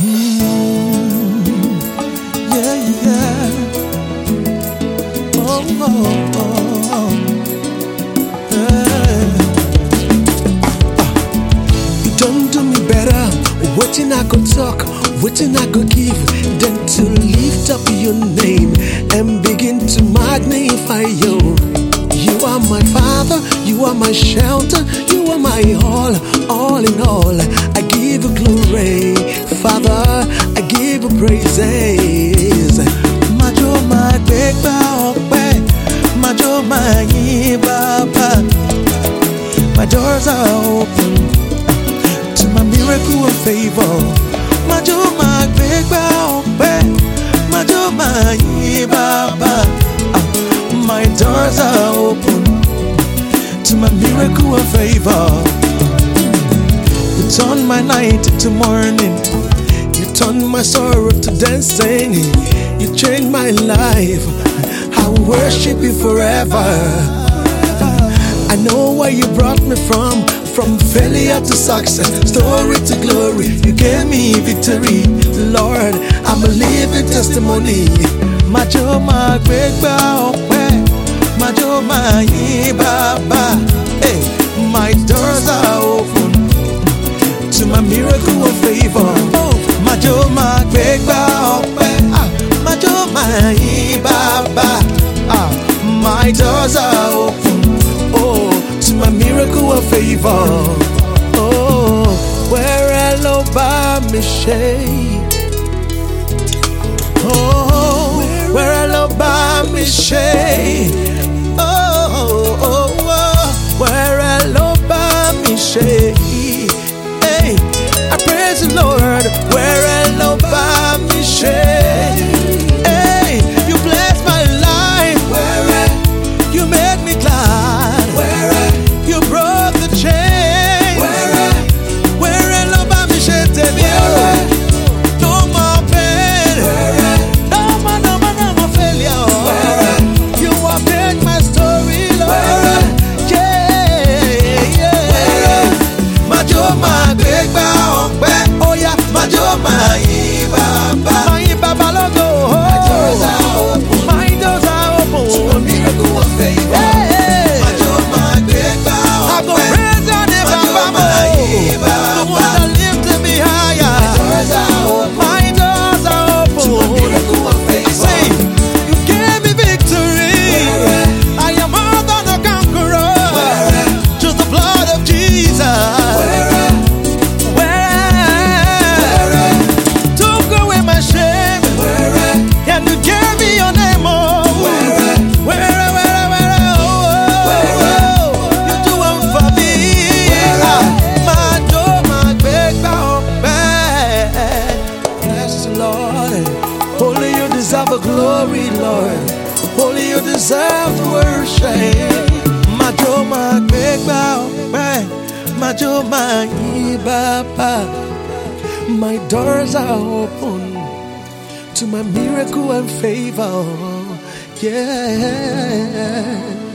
Waiting I go talk, waiting I go give, than to lift up your name and begin to magnify you. You are my father, you are my shelter, you are my all, all in all. I give glory, praises. Majo ma gbégbá ọpẹ́, majo ma yìn bàbá. My doors are open to my miracle of favor. Majo ma gbégbá ọpẹ́, majo ma yìn bàbá. My doors are open to my miracle of favor. You turn my night into morning. Turn my sorrow to dancing. You changed my life. I worship you forever. I know where you brought me from, from failure to success, story to glory. You gave me victory, Lord. I'm a living testimony. Majo ma gbégbá ọpẹ́, majo ma yìn bàbá. Hey, my doors are open to my miracle of favor. My doors are open. Oh, to my miracle of favor. Oh, where hello by shade. Oh, where hello by me glory, Lord. Only you deserve the worship. My door, my big My door, my baba. My doors are open to my miracle and favor. Yeah.